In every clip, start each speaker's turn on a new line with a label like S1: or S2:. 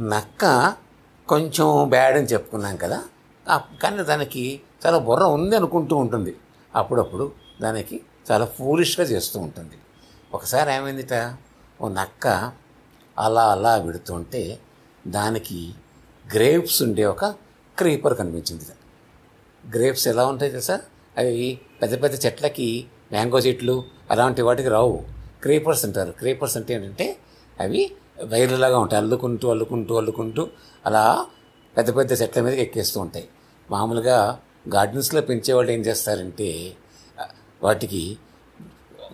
S1: నక్క కొంచెం బ్యాడ్ అని చెప్పుకున్నాం కదా. కానీ దానికి చాలా బుర్ర ఉంది అనుకుంటూ ఉంటుంది. అప్పుడప్పుడు దానికి చాలా ఫూలిష్గా చేస్తూ ఉంటుంది. ఒకసారి ఏమైందిట? ఓ నక్క అలా అలా విడుతుంటే దానికి గ్రేప్స్ ఉండే ఒక క్రీపర్ కనిపించింది గ్రేప్స్ ఎలా ఉంటాయి తెలుసా? అవి పెద్ద పెద్ద చెట్లకి మ్యాంగో చెట్లు అలాంటి వాటికి రావు. క్రీపర్స్ అంటారు. క్రీపర్స్ అంటే ఏంటంటే అవి వైర్లలాగా ఉంటాయి. అల్లుకుంటూ అల్లుకుంటూ అల్లుకుంటూ అలా పెద్ద పెద్ద చెట్ల మీదకి ఎక్కేస్తూ ఉంటాయి. మామూలుగా గార్డెన్స్లో పెంచేవాళ్ళు ఏం చేస్తారంటే వాటికి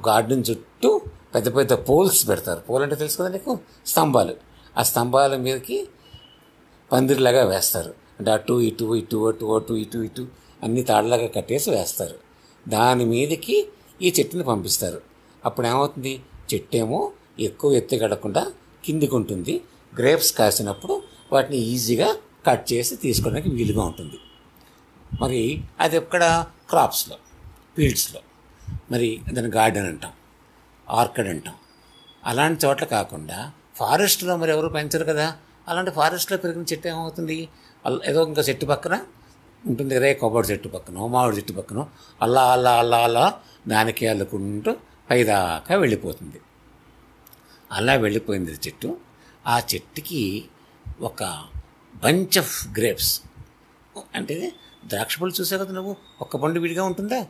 S1: గార్డెన్ చుట్టూ పెద్ద పెద్ద పోల్స్ పెడతారు. పోల్ అంటే తెలుసు కదా నీకు? స్తంభాలు. ఆ స్తంభాల మీదకి పందిరిలాగా వేస్తారు. అంటే అటు ఇటు ఇటు అటు అటు ఇటు ఇటు అన్ని తాళ్ళలాగా కట్టేసి వేస్తారు. దాని మీదకి ఈ చెట్టుని పంపిస్తారు. అప్పుడు ఏమవుతుంది? చెట్టు ఏమో ఎక్కువ ఎత్తు కడకుండా కిందికి ఉంటుంది గ్రేప్స్ కాసినప్పుడు వాటిని ఈజీగా కట్ చేసి తీసుకోవడానికి వీలుగా ఉంటుంది. మరి అది ఎక్కడ? క్రాప్స్లో ఫీల్డ్స్లో మరి దాని గార్డెన్ అంటాం ఆర్కిడ్ అంటాం. అలాంటి చోట్ల కాకుండా ఫారెస్ట్లో మరి ఎవరు పెంచరు కదా? అలాంటి ఫారెస్ట్లో పెరిగిన చెట్టు ఏమవుతుంది? ఏదో ఇంకా చెట్టు పక్కన ఉంటుంది కదా కొబ్బరి చెట్టు పక్కన మామిడి చెట్టు పక్కన అల్లా అల్లా అల్లా అల్లా దానికి అల్లుకుంటూ పైదాకా వెళ్ళిపోతుంది. అలా వెళ్ళిపోయింది చెట్టు. ఆ చెట్టుకి ఒక బంచ్ ఆఫ్ గ్రేప్స్ అంటే ద్రాక్ష పళ్ళు చూసావు కదా నువ్వు? ఒక్క పండు విడిగా ఉంటుందా?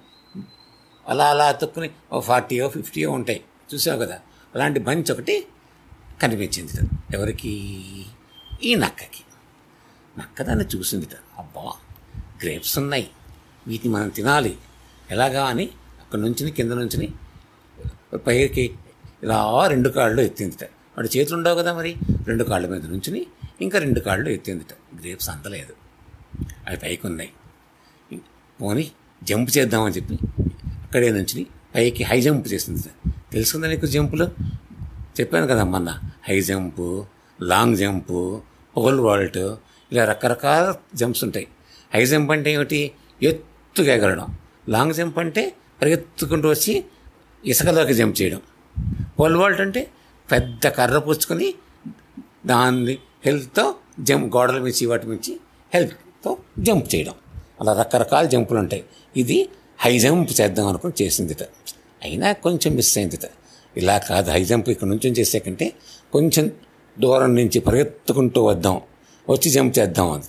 S1: అలా అలా అతుక్కుని ఓ ఫార్టీయో ఫిఫ్టీయో ఉంటాయి. చూసావు కదా? అలాంటి బంచ్ ఒకటి కనిపించింది. ఎవరికి? ఈ నక్కకి. నక్క దాన్ని చూసింది అబ్బా గ్రేప్స్ ఉన్నాయి. వీటిని మనం తినాలి. ఎలాగా అని అక్కడ నుంచి కింద నుంచి పైకి ఇలా రెండు కాళ్ళు ఎత్తిందిట. వాడు చేతులు ఉండవు కదా మరి? రెండు కాళ్ళ మీద నుంచుని ఇంకా రెండు కాళ్ళు ఎత్తిందిట. గ్రేప్స్ అందలేదు అవి పైకి ఉన్నాయి పోని జంప్ చేద్దామని చెప్పి అక్కడే నుంచి పైకి హై జంప్ చేసింది తెలుసుకుందా నీకు జంపులు? చెప్పాను కదా మొన్న. High jump long jump pole vault ఇలా రకరకాల జంప్స్ ఉంటాయి. హై జంప్ అంటే ఏమిటి? ఎత్తుగా ఎగరడం లాంగ్ జంప్ అంటే పరిగెత్తుకుంటూ వచ్చి ఇసుకలోకి జంప్ చేయడం. పోల్ వాల్ట్ అంటే పెద్ద కర్ర పుచ్చుకొని దాన్ని హెల్త్తో జంప్ గోడల మించి వాటి మించి హెల్త్తో జంప్ చేయడం. అలా రకరకాల జంపులు ఉంటాయి. ఇది హై జంప్ చేద్దాం అనుకుని చేసిందిట. అయినా కొంచెం మిస్ అయిందిట. ఇలా కాదు హై జంప్ ఇక్కడ నుంచి చేసే కంటే కొంచెం దూరం నుంచి పరిగెత్తుకుంటూ వద్దాం వచ్చి జంప్ చేద్దాం అంత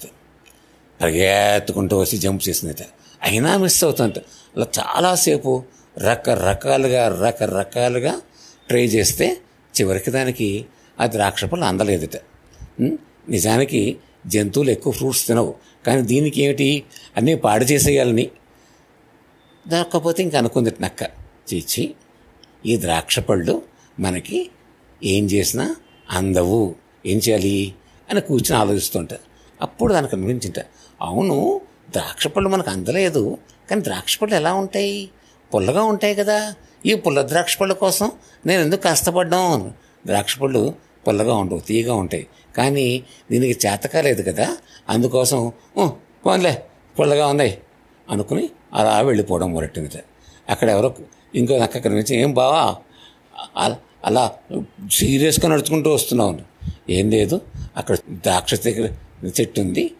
S1: పరిగెత్తుకుంటూ వచ్చి జంప్ చేసింది అయినా మిస్ అవుతుంట అలా చాలాసేపు రకరకాలుగా రకరకాలుగా ట్రై చేస్తే చివరికి దానికి ఆ ద్రాక్ష పళ్ళు అందలేదుట నిజానికి జంతువులు ఎక్కువ ఫ్రూట్స్ తినవు. కానీ దీనికి ఏమిటి? అన్నీ పాడు చేసేయాలని. దాకపోతే ఇంక అనుకుంది నక్క. చీచి ఈ ద్రాక్ష పళ్ళు మనకి ఏం చేసినా అందవు. ఏం చేయాలి? అని కూర్చొని ఆలోచిస్తుంటా. అప్పుడు దానికి అనిపించింట అవును ద్రాక్ష పళ్ళు మనకు అందలేదు. కానీ ద్రాక్ష పళ్ళు ఎలా ఉంటాయి? పుల్లగా ఉంటాయి కదా. ఈ పుల్ల ద్రాక్ష పళ్ళ కోసం నేను ఎందుకు కష్టపడ్డాం ద్రాక్ష పళ్ళు పుల్లగా ఉండవు తీయగా ఉంటాయి. కానీ దీనికి చేతకాలేదు కదా అందుకోసం పోన్లే పుల్లగా ఉన్నాయి అనుకుని అలా వెళ్ళిపోవడం మొరట్టింది అక్కడ ఎవరో ఇంకో నక్క కనిపించి ఏం బావా అలా సీరియస్గా నడుచుకుంటూ వస్తున్నావు ఏం లేదు అక్కడ ద్రాక్ష దగ్గర చెట్టు ఉంది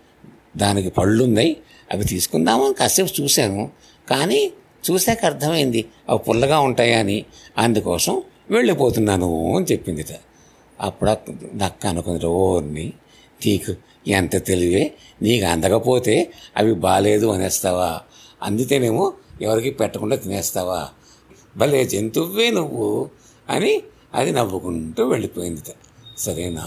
S1: దానికి పళ్ళు ఉన్నాయి అవి తీసుకుందామని కాసేపు చూశాను. కానీ చూశాక అర్థమైంది. అవి పుల్లగా ఉంటాయా అని. అందుకోసం వెళ్ళిపోతున్నాను అని చెప్పింది అప్పుడు నక్క అనుకుంది ఓర్ని నీకు ఎంత తెలివే? నీకు అందకపోతే అవి బాగాలేదు అనేస్తావా? అందితేనేమో ఎవరికి పెట్టకుండా తినేస్తావా? భలే జంతువే నువ్వు అని అది నవ్వుకుంటూ వెళ్ళిపోయింది సరేనా?